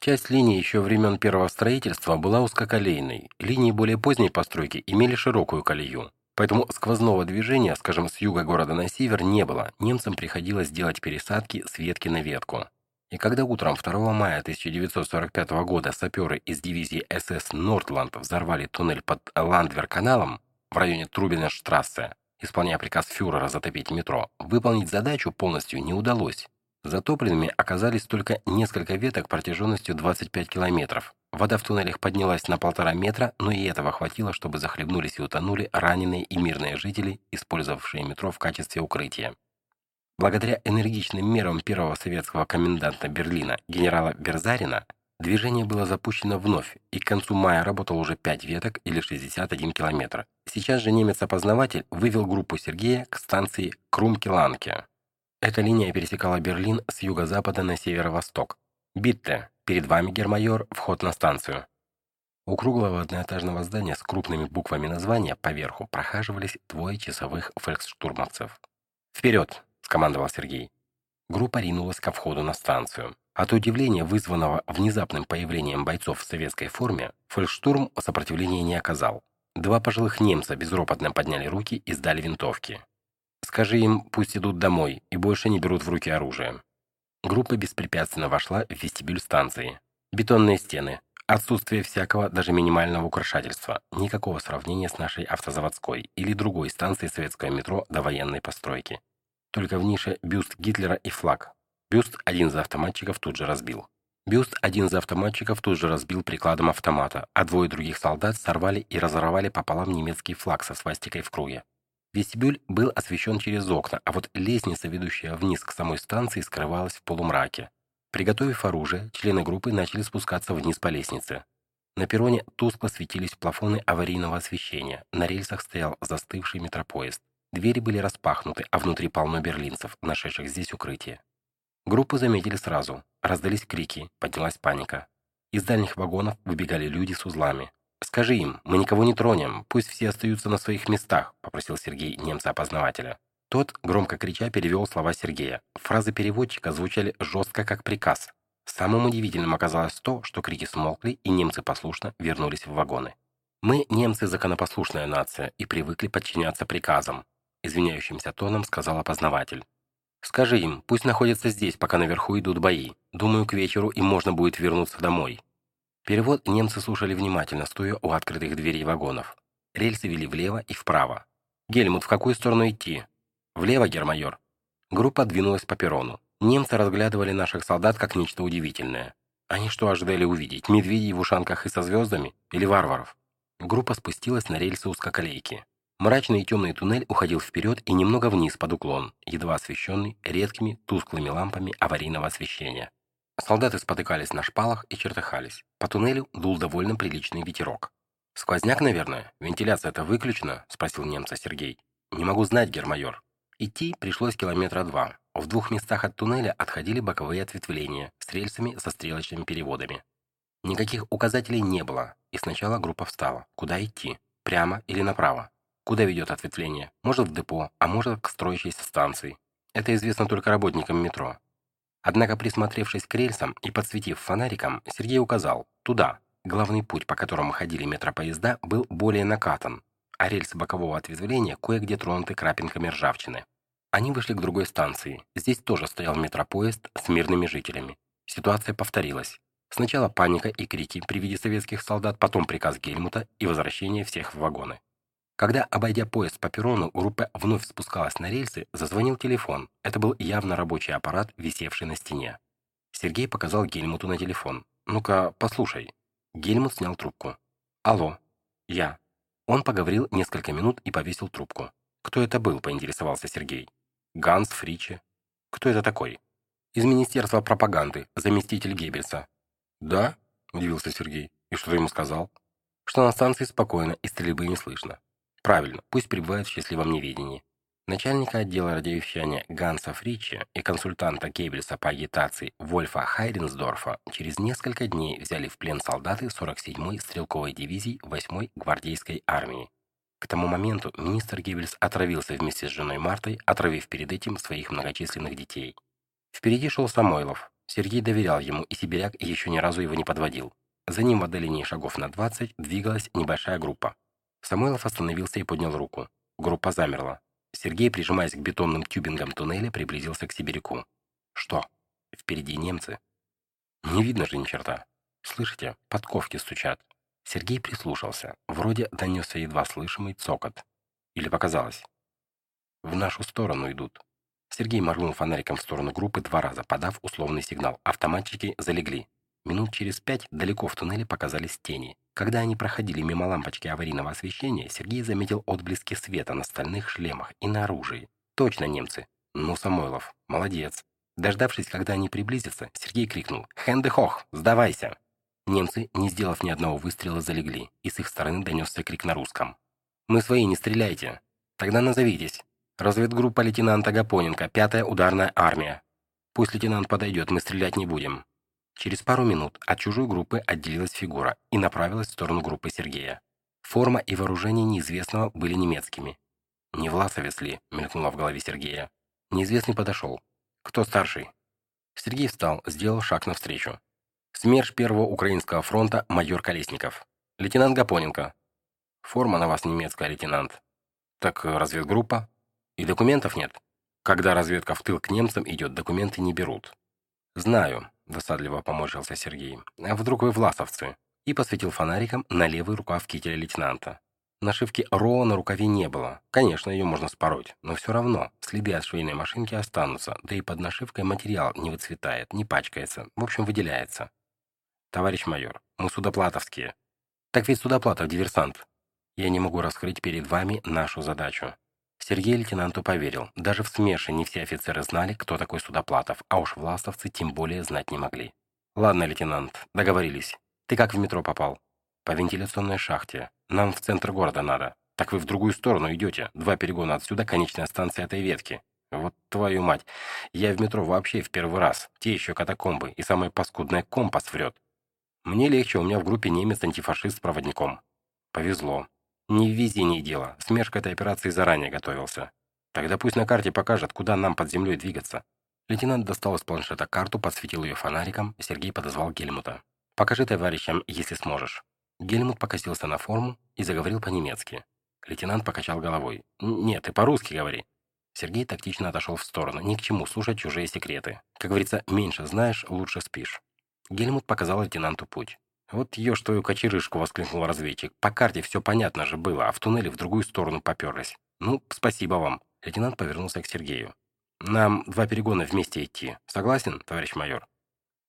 S1: Часть линии еще времен первого строительства была узкоколейной, линии более поздней постройки имели широкую колею. Поэтому сквозного движения, скажем, с юга города на север не было, немцам приходилось делать пересадки с ветки на ветку. И когда утром 2 мая 1945 года саперы из дивизии СС «Нордланд» взорвали туннель под Ландвер-каналом в районе Трубинерштрассе, исполняя приказ фюрера затопить метро, выполнить задачу полностью не удалось. Затопленными оказались только несколько веток протяженностью 25 километров. Вода в туннелях поднялась на полтора метра, но и этого хватило, чтобы захлебнулись и утонули раненые и мирные жители, использовавшие метро в качестве укрытия. Благодаря энергичным мерам первого советского коменданта Берлина генерала Берзарина, движение было запущено вновь, и к концу мая работало уже 5 веток или 61 километр. Сейчас же немец-опознаватель вывел группу Сергея к станции Крумкеланке. Эта линия пересекала Берлин с юго-запада на северо-восток. Битте, перед вами, гермайор, вход на станцию. У круглого одноэтажного здания с крупными буквами названия поверху прохаживались двое часовых фольксштурмовцев. «Вперед!» — скомандовал Сергей. Группа ринулась ко входу на станцию. От удивления, вызванного внезапным появлением бойцов в советской форме, фолькштурм сопротивления не оказал. Два пожилых немца безропотно подняли руки и сдали винтовки. Скажи им, пусть идут домой и больше не берут в руки оружие. Группа беспрепятственно вошла в вестибюль станции. Бетонные стены, отсутствие всякого, даже минимального украшательства, никакого сравнения с нашей автозаводской или другой станцией советского метро до военной постройки. Только в нише бюст Гитлера и флаг. Бюст один из автоматчиков тут же разбил. Бюст один из автоматчиков тут же разбил прикладом автомата, а двое других солдат сорвали и разорвали пополам немецкий флаг со свастикой в круге. Вестибюль был освещен через окна, а вот лестница, ведущая вниз к самой станции, скрывалась в полумраке. Приготовив оружие, члены группы начали спускаться вниз по лестнице. На перроне тускло светились плафоны аварийного освещения, на рельсах стоял застывший метропоезд. Двери были распахнуты, а внутри полно берлинцев, нашедших здесь укрытие. Группу заметили сразу. Раздались крики, поднялась паника. Из дальних вагонов выбегали люди с узлами. «Скажи им, мы никого не тронем, пусть все остаются на своих местах», попросил Сергей немца-опознавателя. Тот, громко крича, перевел слова Сергея. Фразы переводчика звучали жестко, как приказ. Самым удивительным оказалось то, что крики смолкли, и немцы послушно вернулись в вагоны. «Мы, немцы, законопослушная нация и привыкли подчиняться приказам», извиняющимся тоном сказал опознаватель. Скажи им, пусть находятся здесь, пока наверху идут бои. Думаю, к вечеру им можно будет вернуться домой». Перевод немцы слушали внимательно, стоя у открытых дверей вагонов. Рельсы вели влево и вправо. «Гельмут, в какую сторону идти?» «Влево, гермайор». Группа двинулась по перрону. Немцы разглядывали наших солдат как нечто удивительное. Они что ожидали увидеть? Медведей в ушанках и со звездами? Или варваров? Группа спустилась на рельсы узкоколейки. Мрачный и темный туннель уходил вперед и немного вниз под уклон, едва освещенный редкими тусклыми лампами аварийного освещения. Солдаты спотыкались на шпалах и чертыхались. По туннелю дул довольно приличный ветерок. «Сквозняк, наверное? Вентиляция-то выключена?» — спросил немца Сергей. «Не могу знать, гермайор». Идти пришлось километра два. В двух местах от туннеля отходили боковые ответвления с рельсами со стрелочными переводами. Никаких указателей не было, и сначала группа встала. Куда идти? Прямо или направо? Куда ведет ответвление? Может, в депо, а может, к строящейся станции. Это известно только работникам метро. Однако, присмотревшись к рельсам и подсветив фонариком, Сергей указал «туда». Главный путь, по которому ходили метропоезда, был более накатан, а рельсы бокового ответвления кое-где тронуты крапинками ржавчины. Они вышли к другой станции. Здесь тоже стоял метропоезд с мирными жителями. Ситуация повторилась. Сначала паника и крики при виде советских солдат, потом приказ Гельмута и возвращение всех в вагоны. Когда, обойдя поезд по перрону, группа вновь спускалась на рельсы, зазвонил телефон. Это был явно рабочий аппарат, висевший на стене. Сергей показал Гельмуту на телефон. «Ну-ка, послушай». Гельмут снял трубку. «Алло. Я». Он поговорил несколько минут и повесил трубку. «Кто это был?» – поинтересовался Сергей. «Ганс Фриче». «Кто это такой?» «Из Министерства пропаганды, заместитель Геббельса». «Да?» – удивился Сергей. «И что ты ему сказал?» «Что на станции спокойно и стрельбы не слышно». «Правильно, пусть пребывает в счастливом неведении». Начальника отдела радиовещания Ганса Фрича и консультанта Геббельса по агитации Вольфа Хайденсдорфа через несколько дней взяли в плен солдаты 47-й стрелковой дивизии 8-й гвардейской армии. К тому моменту министр Геббельс отравился вместе с женой Мартой, отравив перед этим своих многочисленных детей. Впереди шел Самойлов. Сергей доверял ему, и сибиряк еще ни разу его не подводил. За ним в отдалении шагов на 20 двигалась небольшая группа. Самойлов остановился и поднял руку. Группа замерла. Сергей, прижимаясь к бетонным тюбингам туннеля, приблизился к сибиряку. «Что? Впереди немцы?» «Не видно же ни черта. Слышите, подковки стучат». Сергей прислушался. Вроде донесся едва слышимый цокот. Или показалось? «В нашу сторону идут». Сергей моргнул фонариком в сторону группы два раза, подав условный сигнал. Автоматчики залегли. Минут через пять далеко в туннеле показались тени. Когда они проходили мимо лампочки аварийного освещения, Сергей заметил отблески света на стальных шлемах и на оружии. Точно немцы. Ну, Самойлов, молодец. Дождавшись, когда они приблизятся, Сергей крикнул «Хэнде хох, сдавайся!». Немцы, не сделав ни одного выстрела, залегли, и с их стороны донесся крик на русском. «Мы свои, не стреляйте!» «Тогда назовитесь!» «Разведгруппа лейтенанта Гапоненко, пятая ударная армия!» «Пусть лейтенант подойдет, мы стрелять не будем!» Через пару минут от чужой группы отделилась фигура и направилась в сторону группы Сергея. Форма и вооружение неизвестного были немецкими. «Не Власовец ли?» — мелькнуло в голове Сергея. Неизвестный подошел. «Кто старший?» Сергей встал, сделал шаг навстречу. СМЕРШ Первого Украинского фронта майор Колесников. Лейтенант Гапоненко. Форма на вас немецкая, лейтенант. Так разведгруппа? И документов нет? Когда разведка в тыл к немцам идет, документы не берут. Знаю, досадливо поморщился Сергей. А вдруг вы власовцы? И посветил фонариком на левый рукав кителя лейтенанта. Нашивки РО на рукаве не было. Конечно, ее можно спороть, но все равно следы от швейной машинки останутся, да и под нашивкой материал не выцветает, не пачкается, в общем, выделяется. «Товарищ майор, мы судоплатовские». «Так ведь Судоплатов диверсант». «Я не могу раскрыть перед вами нашу задачу». Сергей лейтенанту поверил. Даже в СМЕШе не все офицеры знали, кто такой Судоплатов, а уж властовцы тем более знать не могли. «Ладно, лейтенант, договорились. Ты как в метро попал?» «По вентиляционной шахте. Нам в центр города надо. Так вы в другую сторону идете. Два перегона отсюда, конечная станция этой ветки. Вот твою мать. Я в метро вообще в первый раз. Те еще катакомбы. И самое паскудное компас врет. Мне легче, у меня в группе немец-антифашист с проводником. Повезло. Не в везении дело. Смешка этой операции заранее готовился. Тогда пусть на карте покажет, куда нам под землей двигаться. Лейтенант достал из планшета карту, подсветил ее фонариком, Сергей подозвал Гельмута. «Покажи товарищам, если сможешь». Гельмут покосился на форму и заговорил по-немецки. Лейтенант покачал головой. «Нет, ты по-русски говори».
S2: Сергей тактично отошел в сторону. Ни к чему слушать чужие секреты. Как говорится, меньше знаешь, лучше спишь. Гельмут показал лейтенанту путь. «Вот ешь твою кочерышку!» — воскликнул разведчик. «По карте все понятно же было, а в туннеле в другую сторону поперлись. Ну, спасибо вам!» Лейтенант повернулся к Сергею. «Нам два перегона вместе идти. Согласен, товарищ майор?»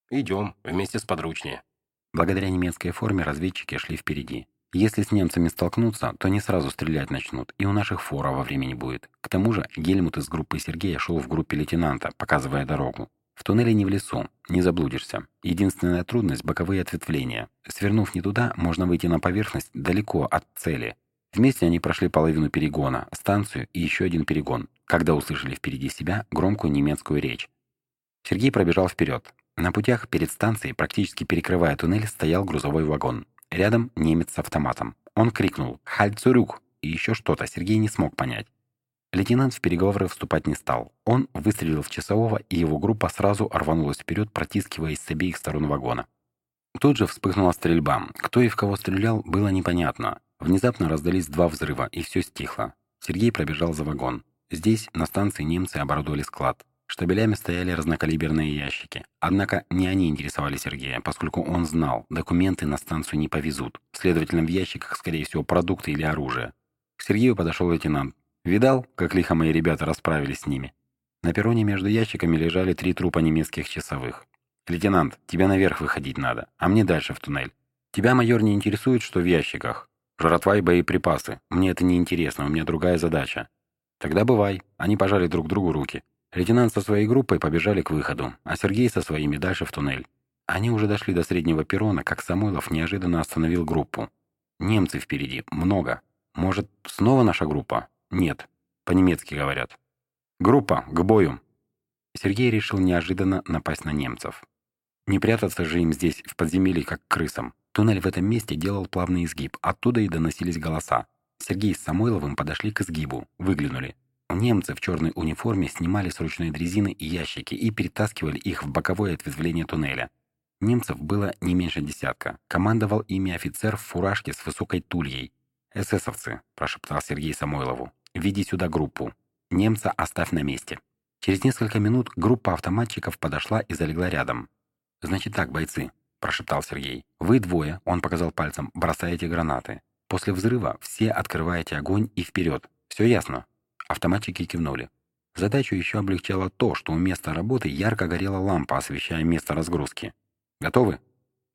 S2: «Идем, вместе с подручнее».
S1: Благодаря немецкой форме разведчики шли впереди. Если с немцами столкнуться, то не сразу стрелять начнут, и у наших фора во времени будет. К тому же Гельмут из группы Сергея шел в группе лейтенанта, показывая дорогу. В туннеле не в лесу, не заблудишься. Единственная трудность – боковые ответвления. Свернув не туда, можно выйти на поверхность далеко от цели. Вместе они прошли половину перегона, станцию и еще один перегон, когда услышали впереди себя громкую немецкую речь. Сергей пробежал вперед. На путях перед станцией, практически перекрывая туннель, стоял грузовой вагон. Рядом немец с автоматом. Он крикнул «Хальцурюк!» и еще что-то Сергей не смог понять. Лейтенант в переговоры вступать не стал. Он выстрелил в часового, и его группа сразу рванулась вперед, протискиваясь с обеих сторон вагона. Тут же вспыхнула стрельба. Кто и в кого стрелял, было непонятно. Внезапно раздались два взрыва, и все стихло. Сергей пробежал за вагон. Здесь, на станции, немцы оборудовали склад. Штабелями стояли разнокалиберные ящики. Однако не они интересовали Сергея, поскольку он знал, документы на станцию не повезут. Следовательно, в ящиках, скорее всего, продукты или оружие. К Сергею подошел лейтенант. Видал, как лихо мои ребята расправились с ними? На перроне между ящиками лежали три трупа немецких часовых. «Лейтенант, тебе наверх выходить надо, а мне дальше в туннель. Тебя, майор, не интересует, что в ящиках? Жратва и боеприпасы. Мне это не интересно, у меня другая задача». «Тогда бывай». Они пожали друг другу руки. Лейтенант со своей группой побежали к выходу, а Сергей со своими дальше в туннель. Они уже дошли до среднего перрона, как Самойлов неожиданно остановил группу. «Немцы впереди. Много. Может, снова наша группа?» «Нет. По-немецки говорят». «Группа, к бою!» Сергей решил неожиданно напасть на немцев. Не прятаться же им здесь, в подземелье, как крысам. Туннель в этом месте делал плавный изгиб, оттуда и доносились голоса. Сергей с Самойловым подошли к изгибу, выглянули. Немцы в черной униформе снимали с ручной дрезины ящики и перетаскивали их в боковое ответвление туннеля. Немцев было не меньше десятка. Командовал ими офицер в фуражке с высокой тульей. «Эсэсовцы», – прошептал Сергей Самойлову. Веди сюда группу. Немца оставь на месте». Через несколько минут группа автоматчиков подошла и залегла рядом. «Значит так, бойцы», – прошептал Сергей. «Вы двое», – он показал пальцем, – «бросаете гранаты. После взрыва все открываете огонь и вперед. Все ясно?» Автоматчики кивнули. Задачу еще облегчало то, что у места работы ярко горела лампа, освещая место разгрузки. «Готовы?»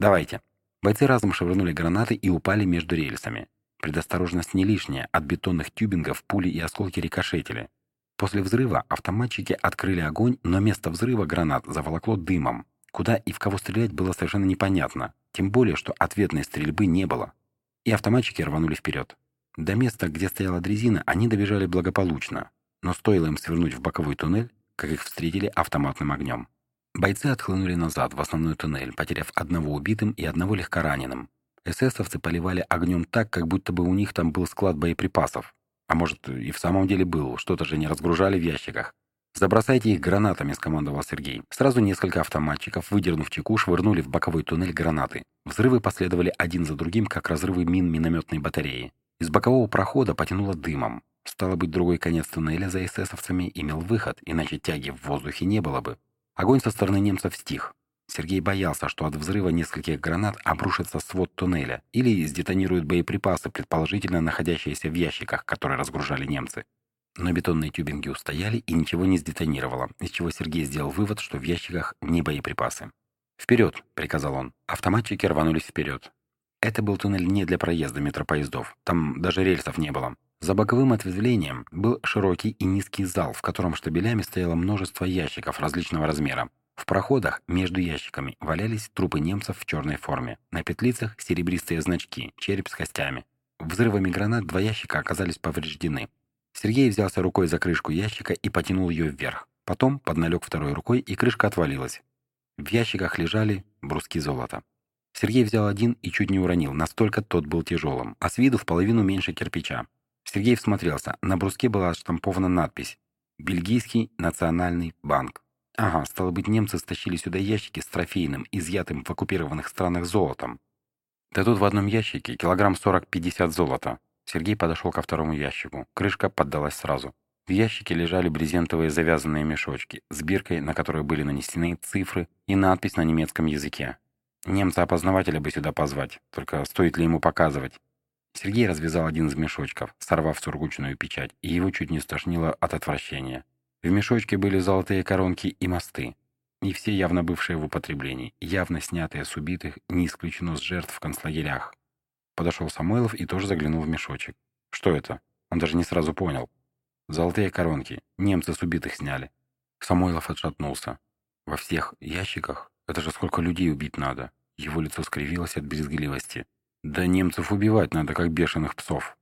S1: «Давайте». Бойцы разом швырнули гранаты и упали между рельсами. Предосторожность не лишняя, от бетонных тюбингов пули и осколки рикошетили. После взрыва автоматчики открыли огонь, но место взрыва гранат заволокло дымом. Куда и в кого стрелять было совершенно непонятно, тем более, что ответной стрельбы не было. И автоматчики рванули вперед. До места, где стояла дрезина, они добежали благополучно, но стоило им свернуть в боковой туннель, как их встретили автоматным огнем. Бойцы отхлынули назад в основной туннель, потеряв одного убитым и одного легкораненым. Эсэсовцы поливали огнем так, как будто бы у них там был склад боеприпасов. А может, и в самом деле был, что-то же не разгружали в ящиках. «Забросайте их гранатами», — скомандовал Сергей. Сразу несколько автоматчиков, выдернув чеку, швырнули в боковой туннель гранаты. Взрывы последовали один за другим, как разрывы мин минометной батареи. Из бокового прохода потянуло дымом. Стало быть, другой конец туннеля за эсэсовцами имел выход, иначе тяги в воздухе не было бы. Огонь со стороны немцев стих. Сергей боялся, что от взрыва нескольких гранат обрушится свод туннеля или сдетонируют боеприпасы, предположительно находящиеся в ящиках, которые разгружали немцы. Но бетонные тюбинги устояли и ничего не сдетонировало, из чего Сергей сделал вывод, что в ящиках не боеприпасы. «Вперед!» — приказал он. Автоматчики рванулись вперед. Это был туннель не для проезда метропоездов, там даже рельсов не было. За боковым ответвлением был широкий и низкий зал, в котором штабелями стояло множество ящиков различного размера. В проходах между ящиками валялись трупы немцев в черной форме. На петлицах серебристые значки, череп с костями. Взрывами гранат два ящика оказались повреждены. Сергей взялся рукой за крышку ящика и потянул ее вверх. Потом подналег второй рукой, и крышка отвалилась. В ящиках лежали бруски золота. Сергей взял один и чуть не уронил, настолько тот был тяжелым, а с виду в половину меньше кирпича. Сергей всмотрелся. На бруске была отштампована надпись «Бельгийский национальный банк». Ага, стало быть, немцы стащили сюда ящики с трофейным, изъятым в оккупированных странах золотом. Да тут в одном ящике килограмм 40-50 золота. Сергей подошел ко второму ящику. Крышка поддалась сразу.
S3: В ящике лежали брезентовые завязанные мешочки с биркой, на которой были нанесены цифры и надпись на немецком языке. Немца-опознавателя бы сюда позвать, только стоит ли ему показывать? Сергей развязал один из мешочков, сорвав сургучную печать, и его чуть не стошнило от отвращения. В мешочке были золотые коронки и мосты, и все явно бывшие в употреблении, явно снятые с убитых, не исключено с жертв в концлагерях. Подошел Самойлов и тоже заглянул в мешочек. Что это? Он даже не сразу понял. Золотые коронки. Немцы с убитых сняли. Самойлов отшатнулся. Во всех ящиках? Это же сколько людей убить надо. Его лицо скривилось от брезгливости. Да немцев убивать надо, как бешеных псов.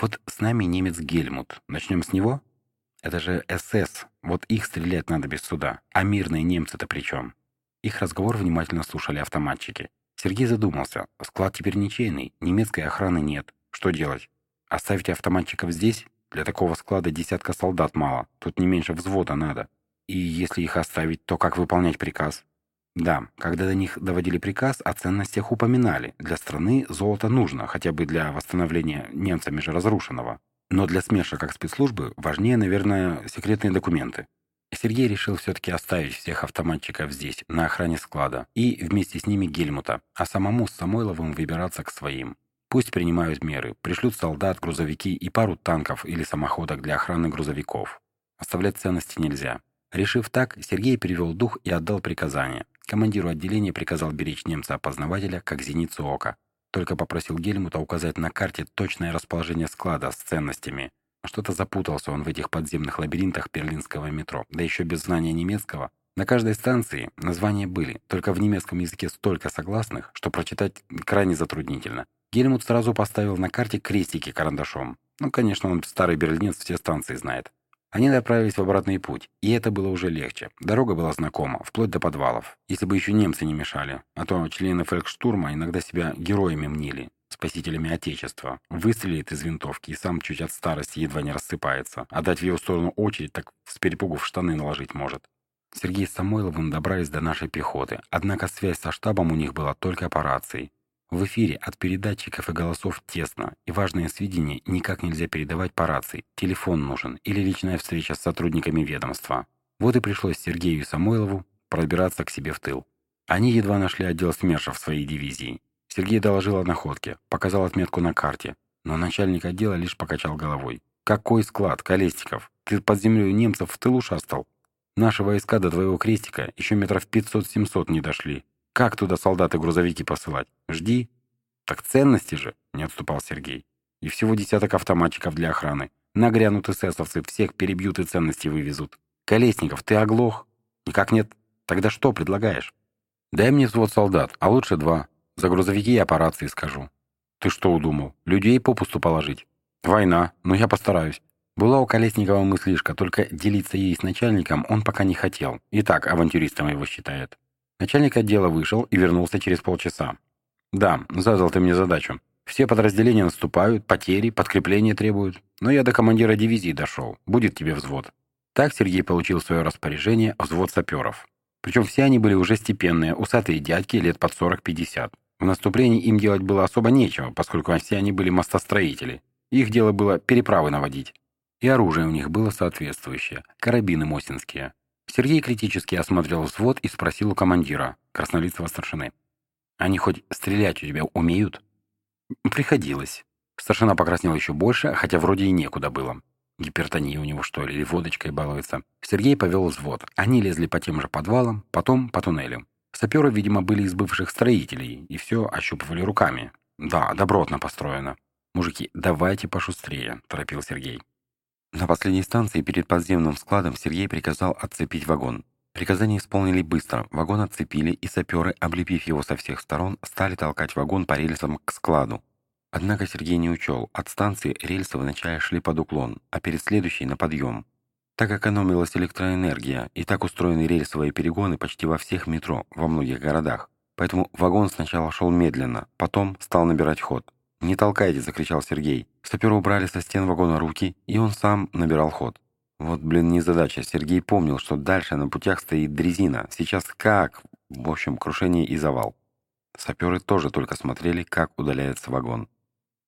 S3: Вот с нами немец Гельмут. Начнем с него? Это же СС. Вот их стрелять надо без суда. А мирные немцы-то при чем? Их разговор внимательно слушали автоматчики. Сергей задумался. Склад теперь ничейный, немецкой охраны нет. Что делать? Оставить автоматчиков здесь? Для такого склада десятка солдат мало, тут не меньше взвода надо. И если их оставить, то как выполнять приказ? Да, когда до них доводили приказ, о ценностях упоминали. Для страны золото нужно, хотя бы для восстановления немцами же разрушенного. Но для СМЕРШа как спецслужбы важнее, наверное, секретные документы. Сергей решил все-таки оставить всех автоматчиков здесь, на охране склада, и вместе с ними Гельмута, а самому с Самойловым выбираться к своим. Пусть принимают меры, пришлют солдат, грузовики и пару танков или самоходок для охраны грузовиков. Оставлять ценности нельзя. Решив так, Сергей перевел дух и отдал приказание. Командиру отделения приказал беречь немца-опознавателя как зеницу ока. Только попросил Гельмута указать на карте точное расположение склада с ценностями. Что-то запутался он в этих подземных лабиринтах берлинского метро, да еще без знания немецкого. На каждой станции названия были, только в немецком языке столько согласных, что прочитать крайне затруднительно. Гельмут сразу поставил на карте крестики карандашом. Ну, конечно, он старый берлинец все станции знает. Они направились в обратный путь, и это было уже легче. Дорога была знакома, вплоть до подвалов. Если бы еще немцы не мешали, а то члены фолькштурма иногда себя героями мнили, спасителями Отечества. Выстрелит из винтовки и сам чуть от старости едва не рассыпается, а дать в его сторону очередь, так с перепугу в штаны наложить может. Сергей с Самойловым добрались до нашей пехоты, однако связь со штабом у них была только по рации. В эфире от передатчиков и голосов тесно, и важные сведения никак нельзя передавать по рации. Телефон нужен или личная встреча с сотрудниками ведомства. Вот и пришлось Сергею Самойлову пробираться к себе в тыл. Они едва нашли отдел СМЕРШа в своей дивизии. Сергей доложил о находке, показал отметку на карте, но начальник отдела лишь покачал головой. «Какой склад, Колесников? Ты под землей немцев в тылу шастал? Наши войска до твоего крестика еще метров 500-700 не дошли. Как туда солдаты-грузовики посылать? Жди. Так ценности же, не отступал Сергей. И всего десяток автоматчиков для охраны. Нагрянут эсэсовцы, всех перебьют и ценности вывезут. Колесников, ты оглох? Никак нет. Тогда что предлагаешь? Дай мне взвод солдат, а лучше два. За грузовики я по рации скажу. Ты что удумал? Людей попусту положить? Война, но я постараюсь. Была у Колесникова мыслишка, только делиться ей с начальником он пока не хотел. И так авантюристом его считает. Начальник отдела вышел и вернулся через полчаса. «Да, задал ты мне задачу. Все подразделения наступают, потери, подкрепления требуют. Но я до командира дивизии дошел. Будет тебе взвод». Так Сергей получил свое распоряжение взвод саперов. Причем все они были уже степенные, усатые дядьки лет под 40-50. В наступлении им делать было особо нечего, поскольку все они были мостостроители. Их дело было переправы наводить. И оружие у них было соответствующее – карабины мосинские. Сергей критически осмотрел взвод и спросил у командира, краснолицего старшины. «Они хоть стрелять у тебя умеют?» «Приходилось». Старшина покраснел еще больше, хотя вроде и некуда было. Гипертония у него, что ли, или водочкой балуется. Сергей повел взвод. Они лезли по тем же подвалам, потом по туннелям. Саперы, видимо, были из бывших строителей, и все ощупывали руками. Да, добротно построено. «Мужики, давайте пошустрее», — торопил Сергей. На последней станции перед подземным складом Сергей приказал отцепить вагон. Приказание исполнили быстро, вагон отцепили, и саперы, облепив его со всех сторон, стали толкать вагон по рельсам к складу. Однако Сергей не учел, от станции рельсы вначале шли под уклон, а перед следующей — на подъем. Так экономилась электроэнергия, и так устроены рельсовые перегоны почти во всех метро, во многих городах. Поэтому вагон сначала шел медленно, потом стал набирать ход. «Не толкайте!» — закричал Сергей. Саперы убрали со стен вагона руки, и он сам набирал ход. Вот, блин, незадача. Сергей помнил, что дальше на путях стоит дрезина. Сейчас как? В общем, крушение и завал. Саперы тоже только смотрели, как удаляется вагон.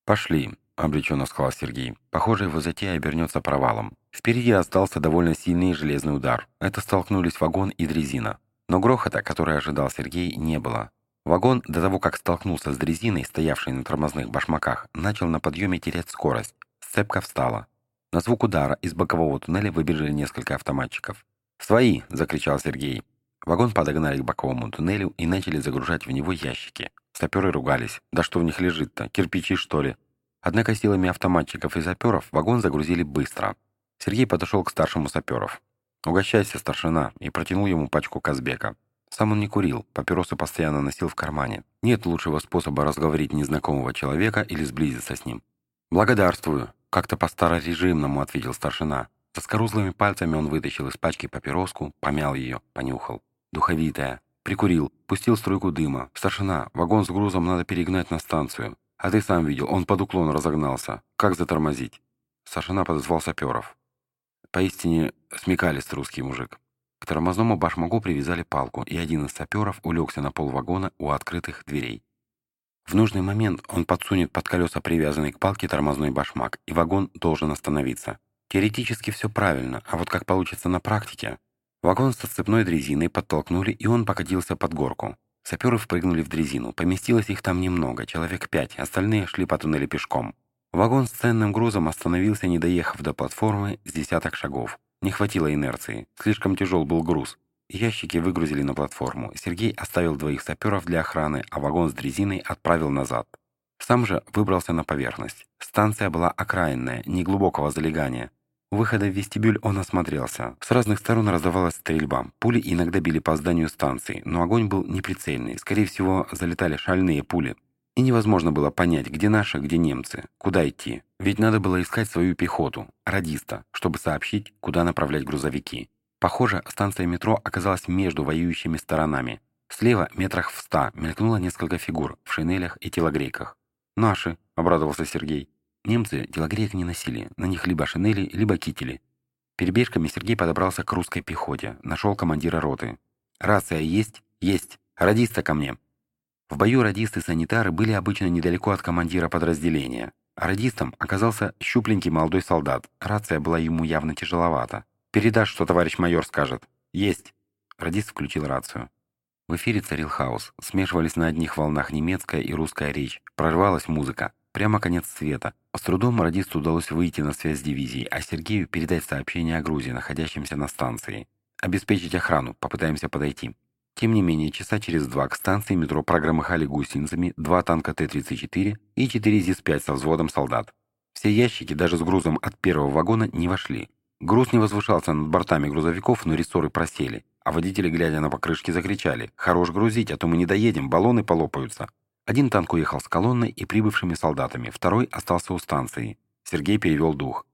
S3: «Пошли», — обреченно сказал Сергей. «Похоже, его затея обернется провалом. Впереди остался довольно сильный железный удар. Это столкнулись вагон и дрезина. Но грохота, который ожидал Сергей, не было. Вагон, до того как столкнулся с дрезиной, стоявшей на тормозных башмаках, начал на подъеме терять скорость. Сцепка встала. На звук удара из бокового туннеля выбежали несколько автоматчиков. «Свои!» — закричал Сергей. Вагон подогнали к боковому туннелю и начали загружать в него ящики. Саперы ругались. «Да что в них лежит-то? Кирпичи, что ли?» Однако силами автоматчиков и саперов вагон загрузили быстро. Сергей подошел к старшему саперов. «Угощайся, старшина!» и протянул ему пачку Казбека. Сам он не курил, папиросы постоянно носил в кармане. Нет лучшего способа разговорить незнакомого человека или сблизиться с ним. «Благодарствую!» — как-то по-старорежимному ответил старшина. Со скорузлыми пальцами он вытащил из пачки папироску, помял ее, понюхал. Духовитая. Прикурил, пустил струйку дыма. «Старшина, вагон с грузом надо перегнать на станцию. А ты сам видел, он под уклон разогнался. Как затормозить?» Старшина подозвал саперов. Поистине смекалист русский мужик. К тормозному башмаку привязали палку, и один из саперов улегся на пол вагона у открытых дверей. В нужный момент он подсунет под колеса привязанный к палке тормозной башмак, и вагон должен остановиться. Теоретически все правильно, а вот как получится на практике? Вагон со сцепной дрезиной подтолкнули, и он покатился под горку. Саперы впрыгнули в дрезину. Поместилось их там немного, человек пять, остальные шли по туннелю пешком. Вагон с ценным грузом остановился, не доехав до платформы, с десяток шагов. Не хватило инерции. Слишком тяжел был груз. Ящики выгрузили на платформу. Сергей оставил двоих саперов для охраны, а вагон с дрезиной отправил назад. Сам же выбрался на поверхность. Станция была окраинная, неглубокого залегания. У выхода в вестибюль он осмотрелся. С разных сторон раздавалась стрельба. Пули иногда били по зданию станции, но огонь был неприцельный. Скорее всего, залетали шальные пули. И невозможно было понять, где наши, где немцы, куда идти. Ведь надо было искать свою пехоту, радиста, чтобы сообщить, куда направлять грузовики. Похоже, станция метро оказалась между воюющими сторонами. Слева, метрах в ста, мелькнуло несколько фигур в шинелях и телогрейках. «Наши», — обрадовался Сергей. Немцы телогреек не носили, на них либо шинели, либо кители. Перебежками Сергей подобрался к русской пехоте, нашел командира роты. «Рация есть? Есть! Радиста ко мне!» В бою радисты-санитары были обычно недалеко от командира подразделения. А радистом оказался щупленький молодой солдат. Рация была ему явно тяжеловата. «Передашь, что товарищ майор скажет?» «Есть!» Радист включил рацию. В эфире царил хаос. Смешивались на одних волнах немецкая и русская речь. Прорывалась музыка. Прямо конец света. С трудом радисту удалось выйти на связь с дивизией, а Сергею передать сообщение о грузе, находящемся на станции. Обеспечить охрану, попытаемся подойти. Тем не менее, часа через два к станции метро прогромыхали гусеницами два танка Т-34 и четыре ЗИС-5 со взводом солдат. Все ящики, даже с грузом от первого вагона, не вошли. Груз не возвышался над бортами грузовиков, но рессоры просели, а водители, глядя на покрышки, закричали «Хорош грузить, а то мы не доедем, баллоны полопаются». Один танк уехал с колонной и прибывшими солдатами, второй остался у станции. Сергей перевел дух.